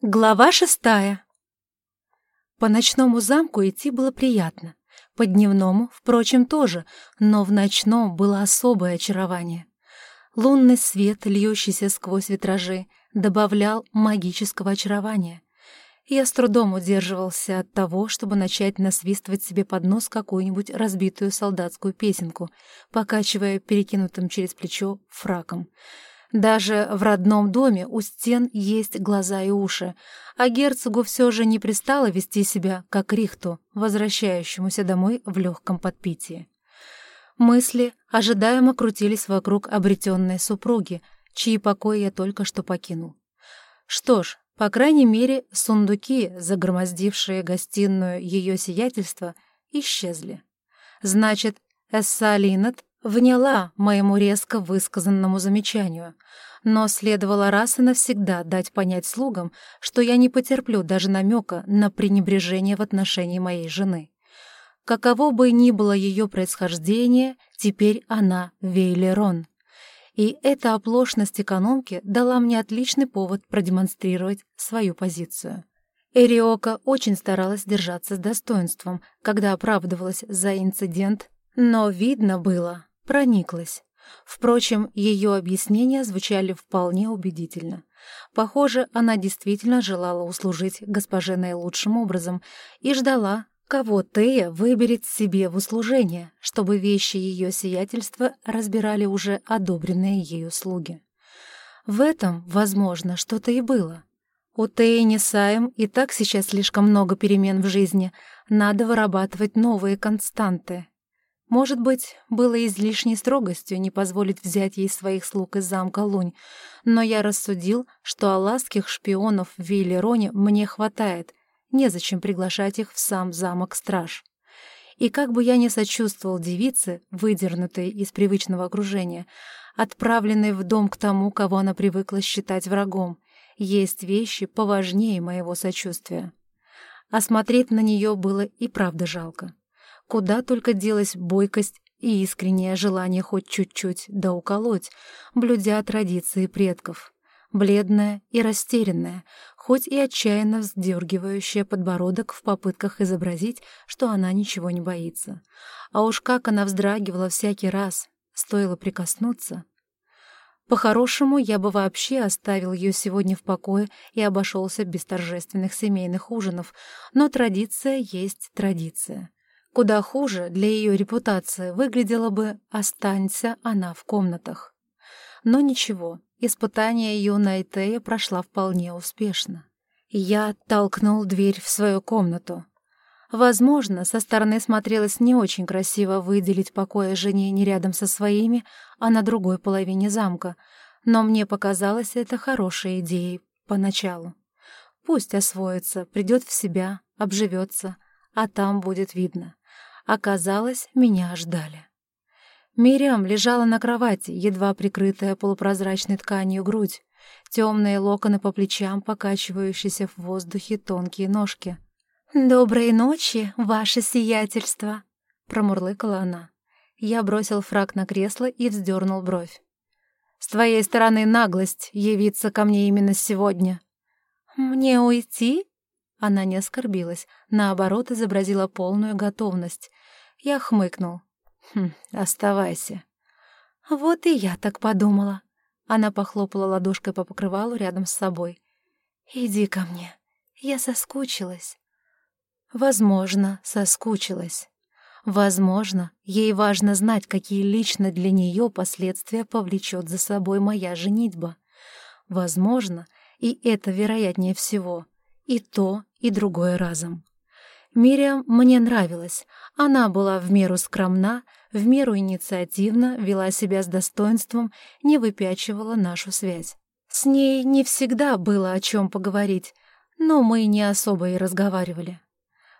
Глава шестая. По ночному замку идти было приятно. По дневному, впрочем, тоже, но в ночном было особое очарование. Лунный свет, льющийся сквозь витражи, добавлял магического очарования. Я с трудом удерживался от того, чтобы начать насвистывать себе под нос какую-нибудь разбитую солдатскую песенку, покачивая перекинутым через плечо фраком — даже в родном доме у стен есть глаза и уши, а герцогу все же не пристало вести себя, как Рихту, возвращающемуся домой в легком подпитии. Мысли ожидаемо крутились вокруг обретенной супруги, чьи покои я только что покинул. Что ж, по крайней мере, сундуки, загромоздившие гостиную ее сиятельства, исчезли. Значит, Эссалинат вняла моему резко высказанному замечанию, но следовало раз и навсегда дать понять слугам, что я не потерплю даже намека на пренебрежение в отношении моей жены. Каково бы ни было ее происхождение, теперь она Вейлерон. И эта оплошность экономки дала мне отличный повод продемонстрировать свою позицию. Эриока очень старалась держаться с достоинством, когда оправдывалась за инцидент, но видно было, прониклась. Впрочем, ее объяснения звучали вполне убедительно. Похоже, она действительно желала услужить госпоже наилучшим образом и ждала, кого Тея выберет себе в услужение, чтобы вещи ее сиятельства разбирали уже одобренные ею слуги. В этом, возможно, что-то и было. У Теи Несаем и так сейчас слишком много перемен в жизни, надо вырабатывать новые константы, может быть, было излишней строгостью не позволить взять ей своих слуг из замка Лунь, но я рассудил, что алластских шпионов в Вейлероне мне хватает, незачем приглашать их в сам замок Страж. И как бы я ни сочувствовал девице, выдернутой из привычного окружения, отправленной в дом к тому, кого она привыкла считать врагом, есть вещи поважнее моего сочувствия. А смотреть на нее было и правда жалко. Куда только делась бойкость и искреннее желание хоть чуть-чуть да уколоть, блюдя традиции предков. Бледная и растерянная, хоть и отчаянно вздергивающая подбородок в попытках изобразить, что она ничего не боится. А уж как она вздрагивала всякий раз, стоило прикоснуться. По-хорошему, я бы вообще оставил ее сегодня в покое и обошелся без торжественных семейных ужинов, но традиция есть традиция. Куда хуже для ее репутации выглядела бы «останься она в комнатах». Но ничего, испытание ее на Этея прошла вполне успешно. Я оттолкнул дверь в свою комнату. Возможно, со стороны смотрелось не очень красиво выделить покоя жене не рядом со своими, а на другой половине замка, но мне показалось это хорошей идеей поначалу. Пусть освоится, придет в себя, обживется, а там будет видно. Оказалось, меня ждали. Мириам лежала на кровати, едва прикрытая полупрозрачной тканью грудь, темные локоны по плечам, покачивающиеся в воздухе тонкие ножки. «Доброй ночи, ваше сиятельство!» — промурлыкала она. Я бросил фраг на кресло и вздернул бровь. «С твоей стороны наглость явиться ко мне именно сегодня». «Мне уйти?» Она не оскорбилась, наоборот, изобразила полную готовность. Я хмыкнул. «Хм, оставайся». «Вот и я так подумала». Она похлопала ладошкой по покрывалу рядом с собой. «Иди ко мне. Я соскучилась». Возможно, соскучилась. Возможно, ей важно знать, какие лично для нее последствия повлечет за собой моя женитьба. Возможно, и это вероятнее всего, и то, и другое разом. Мириам мне нравилась. Она была в меру скромна, в меру инициативна, вела себя с достоинством, не выпячивала нашу связь. С ней не всегда было о чем поговорить, но мы не особо и разговаривали.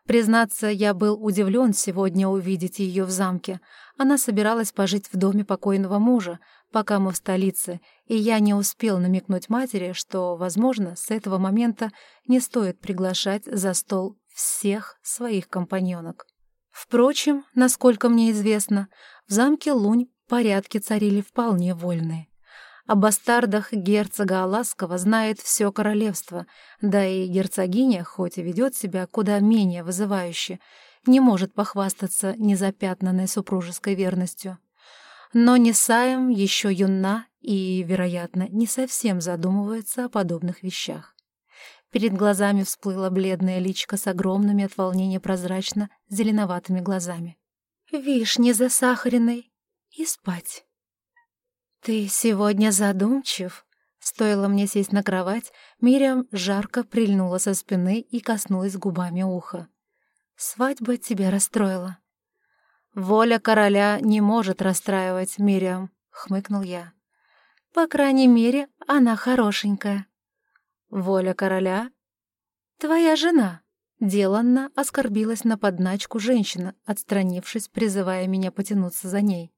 Признаться, я был удивлен сегодня увидеть ее в замке. Она собиралась пожить в доме покойного мужа, пока мы в столице, и я не успел намекнуть матери, что, возможно, с этого момента не стоит приглашать за стол всех своих компаньонок. Впрочем, насколько мне известно, в замке Лунь порядки царили вполне вольные. О бастардах герцога Аласкова знает все королевство, да и герцогиня, хоть и ведет себя куда менее вызывающе, не может похвастаться незапятнанной супружеской верностью. Но Несаем еще юна и, вероятно, не совсем задумывается о подобных вещах. Перед глазами всплыла бледная личка с огромными от волнения прозрачно зеленоватыми глазами. «Вишни засахаренной и спать». «Ты сегодня задумчив?» Стоило мне сесть на кровать, Мириам жарко прильнула со спины и коснулась губами уха. «Свадьба тебя расстроила». «Воля короля не может расстраивать, Мириам», — хмыкнул я. «По крайней мере, она хорошенькая». «Воля короля?» «Твоя жена», — деланно оскорбилась на подначку женщина, отстранившись, призывая меня потянуться за ней.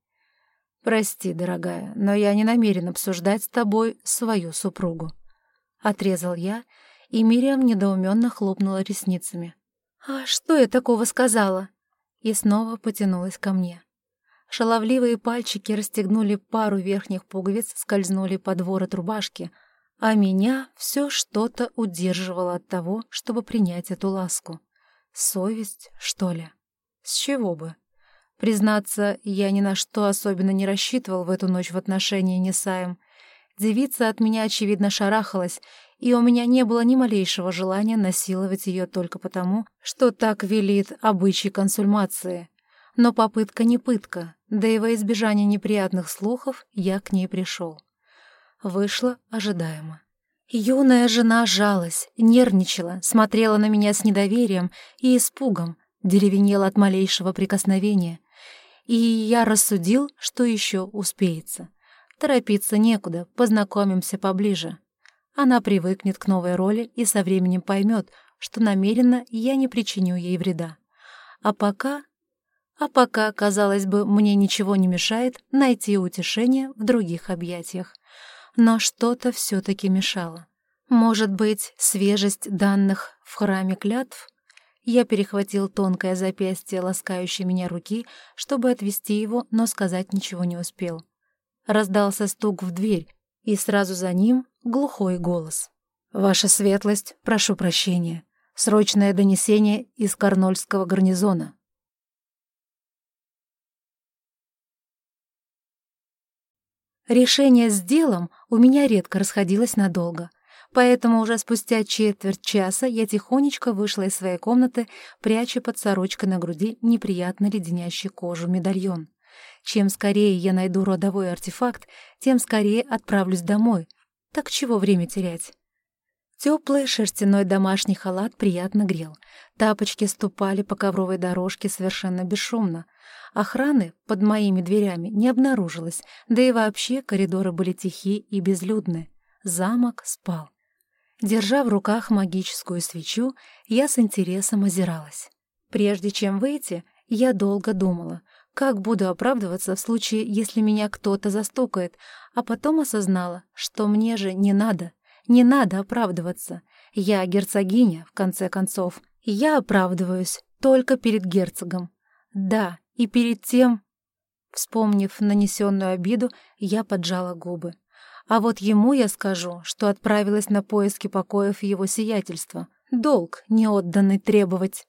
«Прости, дорогая, но я не намерен обсуждать с тобой свою супругу». Отрезал я, и Мириам недоуменно хлопнула ресницами. «А что я такого сказала?» И снова потянулась ко мне. Шаловливые пальчики расстегнули пару верхних пуговиц, скользнули под ворот рубашки, а меня все что-то удерживало от того, чтобы принять эту ласку. Совесть, что ли? С чего бы? Признаться, я ни на что особенно не рассчитывал в эту ночь в отношении Несаем. Девица от меня, очевидно, шарахалась, и у меня не было ни малейшего желания насиловать ее только потому, что так велит обычай консульмации. Но попытка не пытка, да и во избежание неприятных слухов я к ней пришел. Вышло ожидаемо. Юная жена жалась, нервничала, смотрела на меня с недоверием и испугом, деревенела от малейшего прикосновения — и я рассудил, что еще успеется. Торопиться некуда, познакомимся поближе. Она привыкнет к новой роли и со временем поймет, что намеренно я не причиню ей вреда. А пока... А пока, казалось бы, мне ничего не мешает найти утешение в других объятиях. Но что-то все-таки мешало. Может быть, свежесть данных в храме клятв — я перехватил тонкое запястье ласкающей меня руки, чтобы отвести его, но сказать ничего не успел. Раздался стук в дверь, и сразу за ним глухой голос. «Ваша светлость, прошу прощения. Срочное донесение из Карнольского гарнизона». Решение с делом у меня редко расходилось надолго — поэтому уже спустя четверть часа я тихонечко вышла из своей комнаты, пряча под сорочкой на груди неприятно леденящий кожу медальон. Чем скорее я найду родовой артефакт, тем скорее отправлюсь домой. Так чего время терять? Теплый шерстяной домашний халат приятно грел. Тапочки ступали по ковровой дорожке совершенно бесшумно. Охраны под моими дверями не обнаружилось, да и вообще коридоры были тихи и безлюдны. Замок спал. Держа в руках магическую свечу, я с интересом озиралась. Прежде чем выйти, я долго думала, как буду оправдываться в случае, если меня кто-то застукает, а потом осознала, что мне же не надо, не надо оправдываться. Я герцогиня, в конце концов, я оправдываюсь только перед герцогом. Да, и перед тем... Вспомнив нанесенную обиду, я поджала губы. А вот ему я скажу, что отправилась на поиски покоев его сиятельства. Долг неотданный требовать.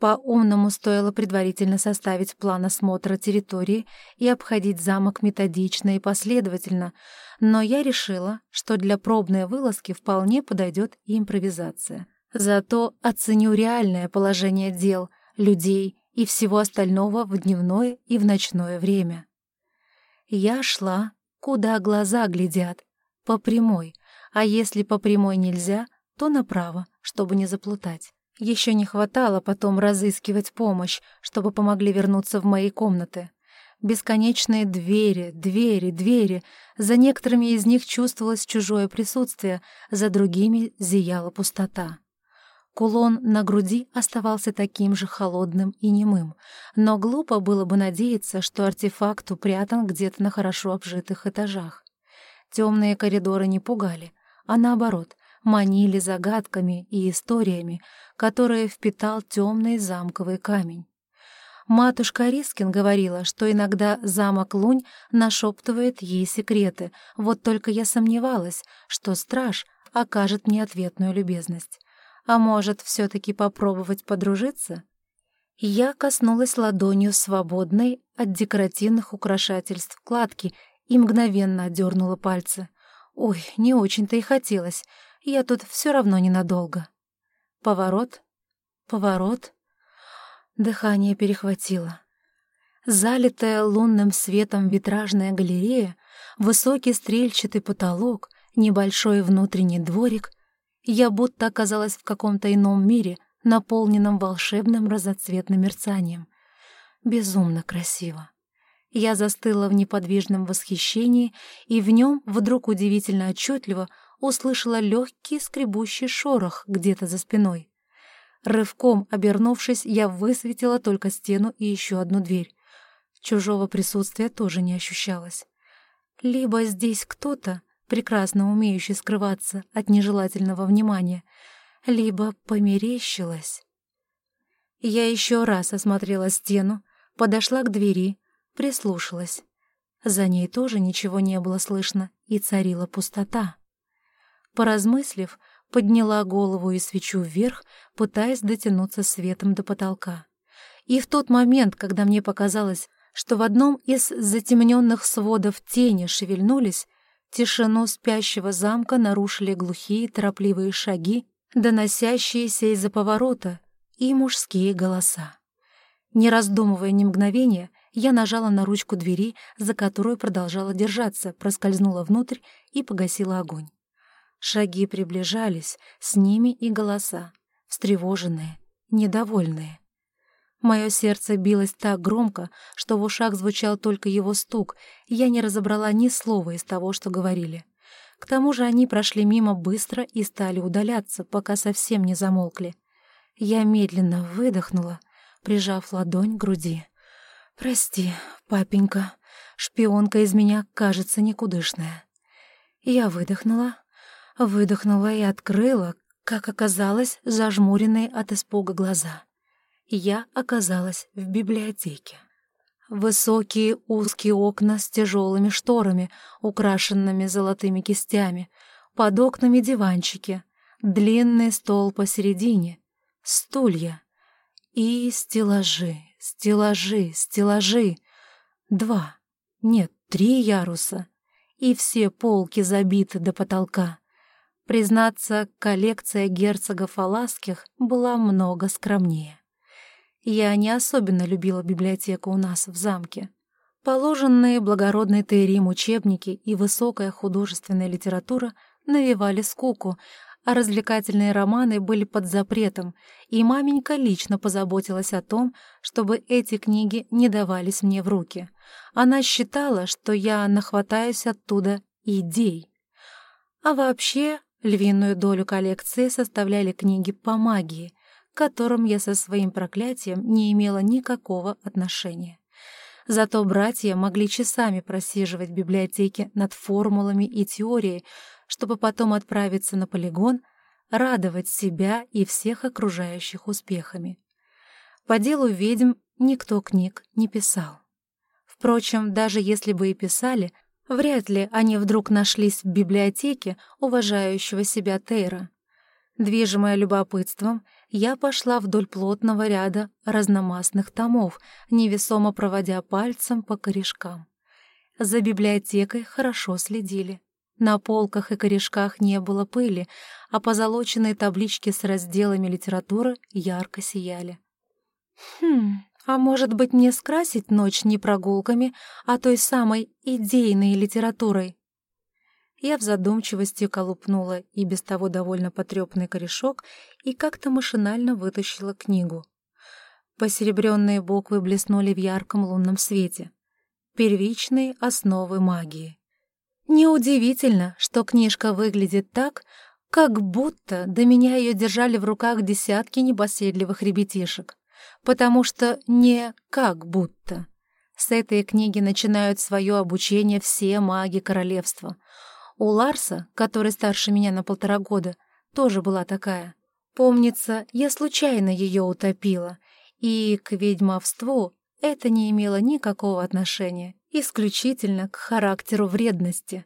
По-умному стоило предварительно составить план осмотра территории и обходить замок методично и последовательно, но я решила, что для пробной вылазки вполне подойдет и импровизация. Зато оценю реальное положение дел, людей и всего остального в дневное и в ночное время. Я шла, куда глаза глядят, по прямой, а если по прямой нельзя, то направо, чтобы не заплутать. Еще не хватало потом разыскивать помощь, чтобы помогли вернуться в мои комнаты. Бесконечные двери, двери, двери. За некоторыми из них чувствовалось чужое присутствие, за другими зияла пустота. Кулон на груди оставался таким же холодным и немым, но глупо было бы надеяться, что артефакт упрятан где-то на хорошо обжитых этажах. Темные коридоры не пугали, а наоборот, манили загадками и историями, которые впитал темный замковый камень. Матушка Рискин говорила, что иногда замок Лунь нашептывает ей секреты, вот только я сомневалась, что страж окажет мне ответную любезность. А может, все таки попробовать подружиться? Я коснулась ладонью свободной от декоративных украшательств кладки и мгновенно отдернула пальцы. Ой, не очень-то и хотелось. Я тут все равно ненадолго. Поворот, поворот. Дыхание перехватило. Залитая лунным светом витражная галерея, высокий стрельчатый потолок, небольшой внутренний дворик. Я будто оказалась в каком-то ином мире, наполненном волшебным разноцветным мерцанием. Безумно красиво. Я застыла в неподвижном восхищении, и в нем вдруг удивительно отчетливо услышала легкий скребущий шорох где-то за спиной. Рывком обернувшись, я высветила только стену и еще одну дверь. Чужого присутствия тоже не ощущалось. Либо здесь кто-то, прекрасно умеющий скрываться от нежелательного внимания, либо померещилось. Я еще раз осмотрела стену, подошла к двери, прислушалась. За ней тоже ничего не было слышно, и царила пустота. Поразмыслив, подняла голову и свечу вверх, пытаясь дотянуться светом до потолка. И в тот момент, когда мне показалось, что в одном из затемненных сводов тени шевельнулись, тишину спящего замка нарушили глухие торопливые шаги, доносящиеся из-за поворота, и мужские голоса. Не раздумывая ни мгновения, я нажала на ручку двери, за которую продолжала держаться, проскользнула внутрь и погасила огонь. Шаги приближались, с ними и голоса, встревоженные, недовольные. Мое сердце билось так громко, что в ушах звучал только его стук, и я не разобрала ни слова из того, что говорили. К тому же они прошли мимо быстро и стали удаляться, пока совсем не замолкли. Я медленно выдохнула, прижав ладонь к груди. «Прости, папенька, шпионка из меня кажется никудышная». Я выдохнула, выдохнула и открыла, как оказалось, зажмуренные от испуга глаза. Я оказалась в библиотеке. Высокие узкие окна с тяжелыми шторами, украшенными золотыми кистями, под окнами диванчики, длинный стол посередине, стулья и стеллажи, Стеллажи, стеллажи. Два, нет, три яруса. И все полки забиты до потолка. Признаться, коллекция герцогов Аласских была много скромнее. Я не особенно любила библиотеку у нас в замке. Положенные благородный Тейрим учебники и высокая художественная литература навевали скуку, а развлекательные романы были под запретом, и маменька лично позаботилась о том, чтобы эти книги не давались мне в руки. Она считала, что я нахватаюсь оттуда идей. А вообще, львиную долю коллекции составляли книги по магии, к которым я со своим проклятием не имела никакого отношения. Зато братья могли часами просиживать в библиотеке над формулами и теорией, чтобы потом отправиться на полигон, радовать себя и всех окружающих успехами. По делу ведьм никто книг не писал. Впрочем, даже если бы и писали, вряд ли они вдруг нашлись в библиотеке уважающего себя Тейра. Движимая любопытством, я пошла вдоль плотного ряда разномастных томов, невесомо проводя пальцем по корешкам. За библиотекой хорошо следили. На полках и корешках не было пыли, а позолоченные таблички с разделами литературы ярко сияли. «Хм, а может быть мне скрасить ночь не прогулками, а той самой идейной литературой?» Я в задумчивости колупнула и без того довольно потрепанный корешок и как-то машинально вытащила книгу. Посеребренные буквы блеснули в ярком лунном свете. Первичные основы магии. Неудивительно, что книжка выглядит так, как будто до меня ее держали в руках десятки непоседливых ребятишек. Потому что не как будто. С этой книги начинают свое обучение все маги королевства. У Ларса, который старше меня на полтора года, тоже была такая. Помнится, я случайно ее утопила, и к ведьмовству это не имело никакого отношения, исключительно к характеру вредности.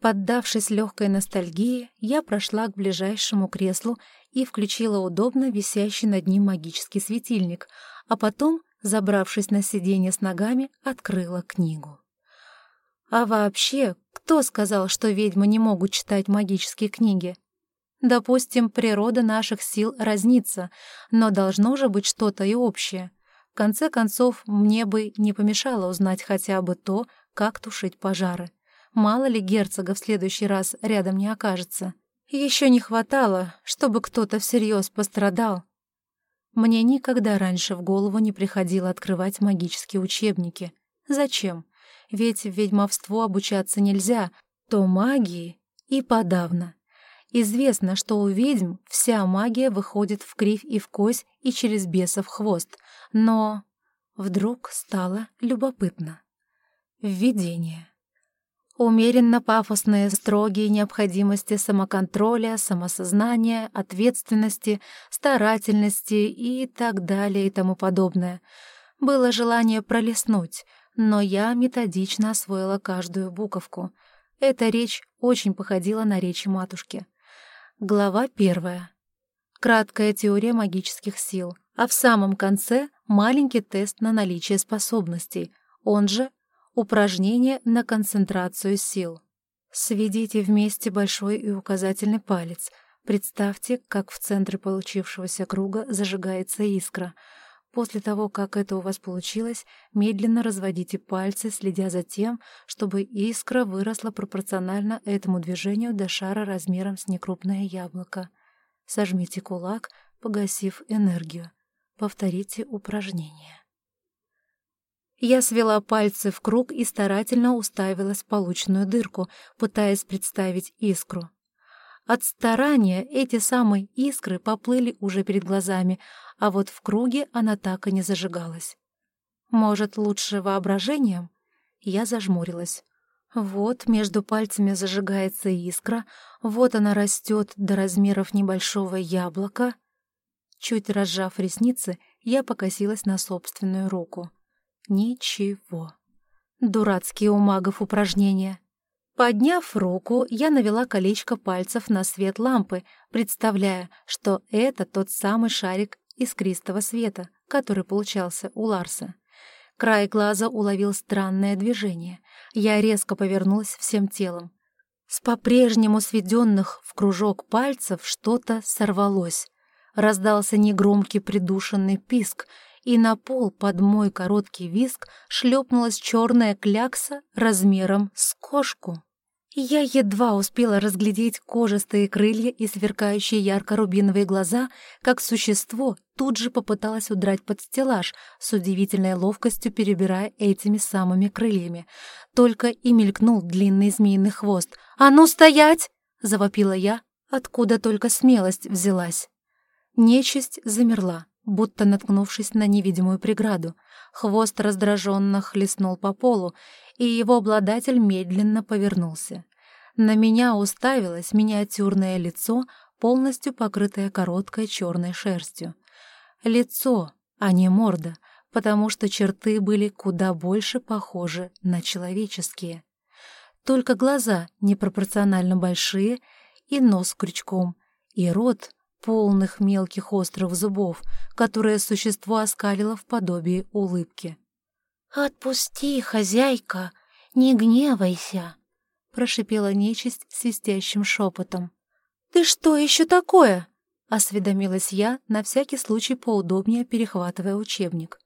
Поддавшись легкой ностальгии, я прошла к ближайшему креслу и включила удобно висящий над ним магический светильник, а потом, забравшись на сиденье с ногами, открыла книгу. А вообще, кто сказал, что ведьмы не могут читать магические книги? Допустим, природа наших сил разнится, но должно же быть что-то и общее. В конце концов, мне бы не помешало узнать хотя бы то, как тушить пожары. Мало ли герцога в следующий раз рядом не окажется. Еще не хватало, чтобы кто-то всерьез пострадал. Мне никогда раньше в голову не приходило открывать магические учебники. Зачем? Ведь в ведьмовство обучаться нельзя, то магии и подавно. Известно, что у ведьм вся магия выходит в кривь и в кось и через бесов хвост, но вдруг стало любопытно. Введение. Умеренно пафосные, строгие необходимости самоконтроля, самосознания, ответственности, старательности и так далее и тому подобное. Было желание пролистнуть, но я методично освоила каждую буковку. Эта речь очень походила на речи матушки. Глава первая. Краткая теория магических сил, а в самом конце маленький тест на наличие способностей, он же Упражнение на концентрацию сил. Сведите вместе большой и указательный палец. Представьте, как в центре получившегося круга зажигается искра. После того, как это у вас получилось, медленно разводите пальцы, следя за тем, чтобы искра выросла пропорционально этому движению до шара размером с некрупное яблоко. Сожмите кулак, погасив энергию. Повторите упражнение. Я свела пальцы в круг и старательно уставилась в полученную дырку, пытаясь представить искру. От старания эти самые искры поплыли уже перед глазами, а вот в круге она так и не зажигалась. Может, лучше воображением? Я зажмурилась. Вот между пальцами зажигается искра, вот она растет до размеров небольшого яблока. Чуть разжав ресницы, я покосилась на собственную руку. Ничего. Дурацкие у магов упражнения. Подняв руку, я навела колечко пальцев на свет лампы, представляя, что это тот самый шарик искристого света, который получался у Ларса. Край глаза уловил странное движение. Я резко повернулась всем телом. С по-прежнему сведенных в кружок пальцев что-то сорвалось. Раздался негромкий придушенный писк, и на пол под мой короткий виск шлепнулась черная клякса размером с кошку. Я едва успела разглядеть кожистые крылья и сверкающие ярко-рубиновые глаза, как существо тут же попыталось удрать под стеллаж, с удивительной ловкостью перебирая этими самыми крыльями. Только и мелькнул длинный змеиный хвост. «А ну, стоять!» — завопила я, откуда только смелость взялась. Нечисть замерла будто наткнувшись на невидимую преграду. Хвост раздраженно хлестнул по полу, и его обладатель медленно повернулся. На меня уставилось миниатюрное лицо, полностью покрытое короткой черной шерстью. Лицо, а не морда, потому что черты были куда больше похожи на человеческие. Только глаза непропорционально большие, и нос крючком, и рот полных мелких острых зубов, которые существо оскалило в подобии улыбки. «Отпусти, хозяйка, не гневайся!» — прошипела нечисть свистящим шепотом. «Ты что еще такое?» — осведомилась я, на всякий случай поудобнее перехватывая учебник.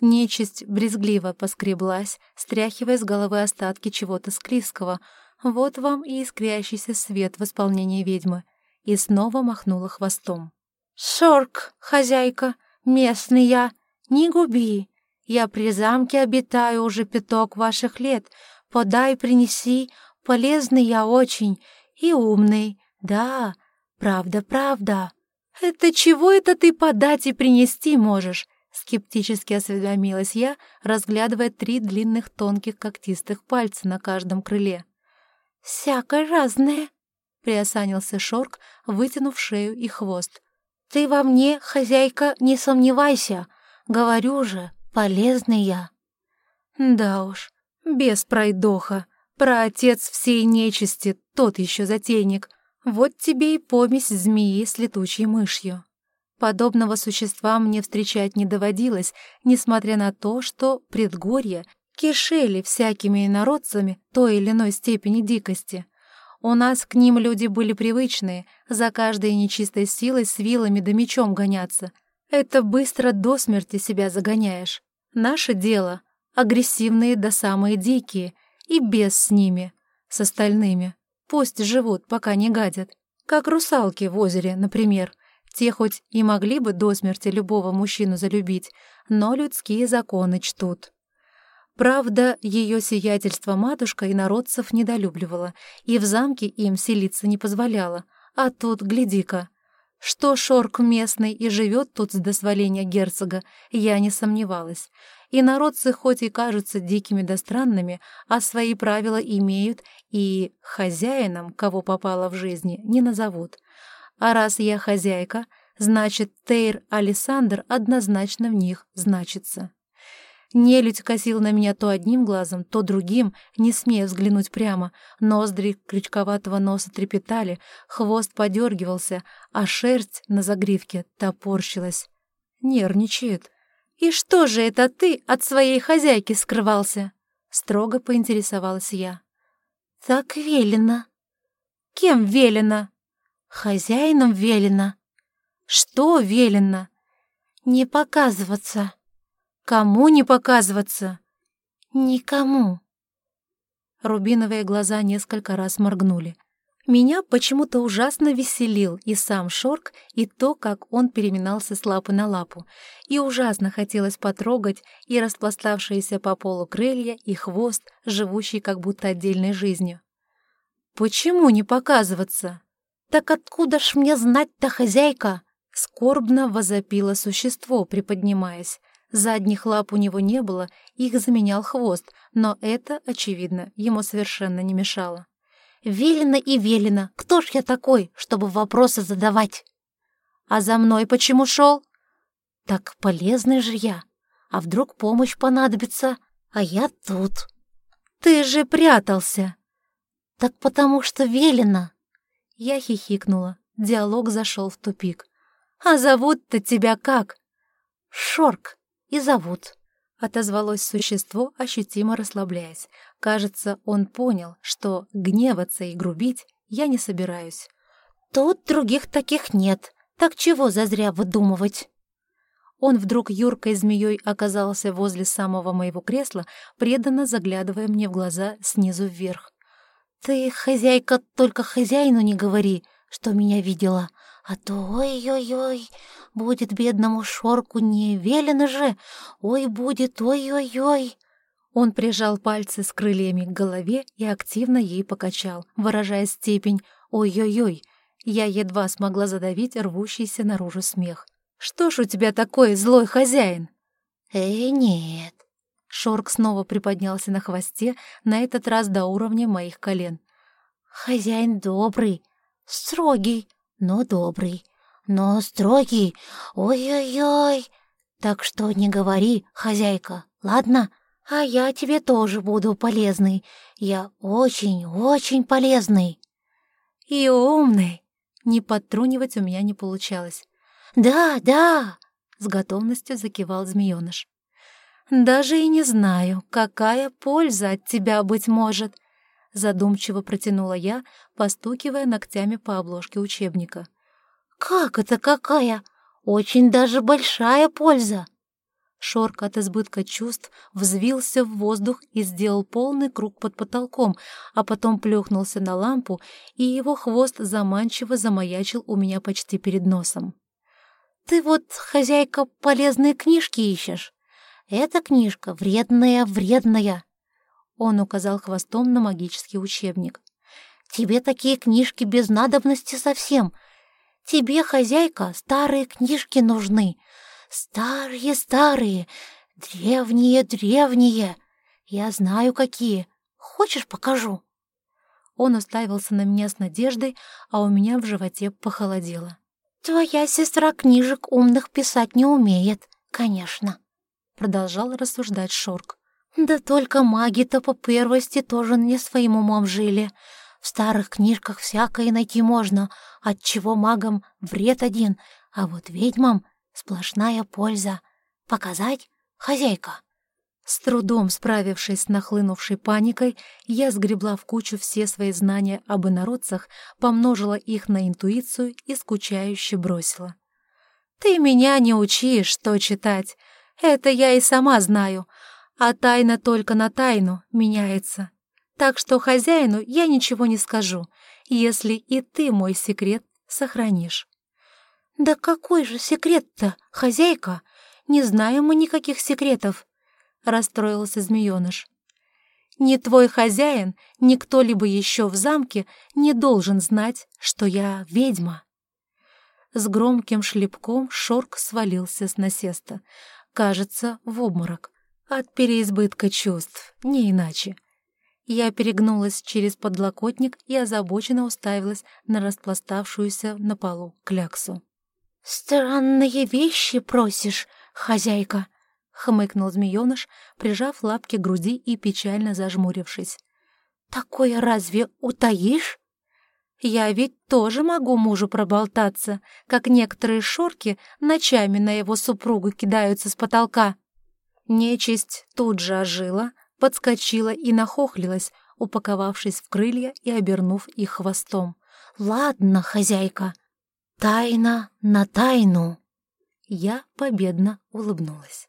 Нечисть брезгливо поскреблась, стряхивая с головы остатки чего-то склизкого. Вот вам и искрящийся свет в исполнении ведьмы и снова махнула хвостом. «Шорк, хозяйка, местный я, не губи. Я при замке обитаю уже пяток ваших лет. Подай, принеси, полезный я очень и умный. Да, правда, правда». «Это чего это ты подать и принести можешь?» Скептически осведомилась я, разглядывая три длинных тонких когтистых пальца на каждом крыле. «Всякое разное», — приосанился Шорк, вытянув шею и хвост. Ты во мне, хозяйка, не сомневайся. Говорю же, полезный я. Да уж, без пройдоха. Про отец всей нечисти, тот еще затейник. Вот тебе и помесь змеи с летучей мышью. Подобного существа мне встречать не доводилось, несмотря на то, что предгорье кишели всякими инородцами той или иной степени дикости. У нас к ним люди были привычные, за каждой нечистой силой с вилами да мечом гоняться. Это быстро до смерти себя загоняешь. Наше дело — агрессивные да самые дикие, и без с ними, с остальными. Пусть живут, пока не гадят. Как русалки в озере, например. Те хоть и могли бы до смерти любого мужчину залюбить, но людские законы чтут. Правда, ее сиятельство матушка народцев недолюбливала, и в замке им селиться не позволяла. А тут, гляди-ка, что Шорк местный и живет тут с дозволения герцога, я не сомневалась. И народцы хоть и кажутся дикими да странными, а свои правила имеют и хозяином, кого попало в жизни, не назовут. А раз я хозяйка, значит, Тейр Александр однозначно в них значится. Нелюдь косил на меня то одним глазом, то другим, не смея взглянуть прямо. Ноздри крючковатого носа трепетали, хвост подергивался, а шерсть на загривке топорщилась. Нервничает. «И что же это ты от своей хозяйки скрывался?» Строго поинтересовалась я. «Так велено». «Кем велено?» «Хозяином велено». «Что велено?» «Не показываться». Кому не показываться? Никому. Рубиновые глаза несколько раз моргнули. Меня почему-то ужасно веселил и сам Шорк, и то, как он переминался с лапы на лапу. И ужасно хотелось потрогать и распластавшиеся по полу крылья, и хвост, живущий как будто отдельной жизнью. «Почему не показываться?» «Так откуда ж мне знать-то, хозяйка?» Скорбно возопило существо, приподнимаясь. Задних лап у него не было, их заменял хвост, но это, очевидно, ему совершенно не мешало. «Велено и велено! Кто ж я такой, чтобы вопросы задавать?» «А за мной почему шел?» «Так полезный же я! А вдруг помощь понадобится? А я тут!» «Ты же прятался!» «Так потому что велено!» Я хихикнула. Диалог зашел в тупик. «А зовут-то тебя как?» «Шорк!» И зовут», — отозвалось существо, ощутимо расслабляясь. Кажется, он понял, что гневаться и грубить я не собираюсь. «Тут других таких нет, так чего зазря выдумывать?» Он вдруг юркой змеей оказался возле самого моего кресла, преданно заглядывая мне в глаза снизу вверх. «Ты, хозяйка, только хозяину не говори, что меня видела, а то ой-ой-ой, будет бедному шорку не велено же, ой, будет ой-ой-ой. Он прижал пальцы с крыльями к голове и активно ей покачал, выражая степень «ой-ой-ой». Я едва смогла задавить рвущийся наружу смех. «Что ж у тебя такой злой хозяин?» «Э, нет». Шорк снова приподнялся на хвосте, на этот раз до уровня моих колен. «Хозяин добрый, строгий, но добрый, но строгий. Ой-ой-ой. Так что не говори, хозяйка, ладно? А я тебе тоже буду полезный. Я очень-очень полезный. И умный. Не подтрунивать у меня не получалось. Да, да, с готовностью закивал змеёныш. Даже и не знаю, какая польза от тебя быть может, задумчиво протянула я, постукивая ногтями по обложке учебника. «Как это какая? Очень даже большая польза!» Шорк от избытка чувств взвился в воздух и сделал полный круг под потолком, а потом плюхнулся на лампу, и его хвост заманчиво замаячил у меня почти перед носом. «Ты вот, хозяйка, полезные книжки ищешь? Эта книжка вредная-вредная!» Он указал хвостом на магический учебник. «Тебе такие книжки без надобности совсем. Тебе, хозяйка, старые книжки нужны. Старые-старые, древние-древние. Я знаю, какие. Хочешь, покажу?» Он уставился на меня с надеждой, а у меня в животе похолодело. «Твоя сестра книжек умных писать не умеет, конечно», — продолжал рассуждать Шорк. «Да только маги-то по первости тоже не своим умом жили. В старых книжках всякое найти можно, отчего магам вред один, а вот ведьмам сплошная польза. Показать, хозяйка?» С трудом справившись с нахлынувшей паникой, я сгребла в кучу все свои знания об инородцах, помножила их на интуицию и скучающе бросила. «Ты меня не учишь, что читать. Это я и сама знаю. А тайна только на тайну меняется. Так что хозяину я ничего не скажу, если и ты мой секрет сохранишь». «Да какой же секрет-то, хозяйка? Не знаем мы никаких секретов», — расстроился змеёныш. «Ни твой хозяин, ни кто-либо еще в замке не должен знать, что я ведьма». С громким шлепком шорк свалился с насеста. Кажется, в обморок. От переизбытка чувств, не иначе. Я перегнулась через подлокотник и озабоченно уставилась на распластавшуюся на полу кляксу. «Странные вещи просишь, хозяйка», — хмыкнул змеёныш, прижав лапки к груди и печально зажмурившись. «Такое разве утаишь?» «Я ведь тоже могу мужу проболтаться, как некоторые шорки ночами на его супругу кидаются с потолка». Нечисть тут же ожила, подскочила и нахохлилась, упаковавшись в крылья и обернув их хвостом. «Ладно, хозяйка, тайна на тайну». Я победно улыбнулась.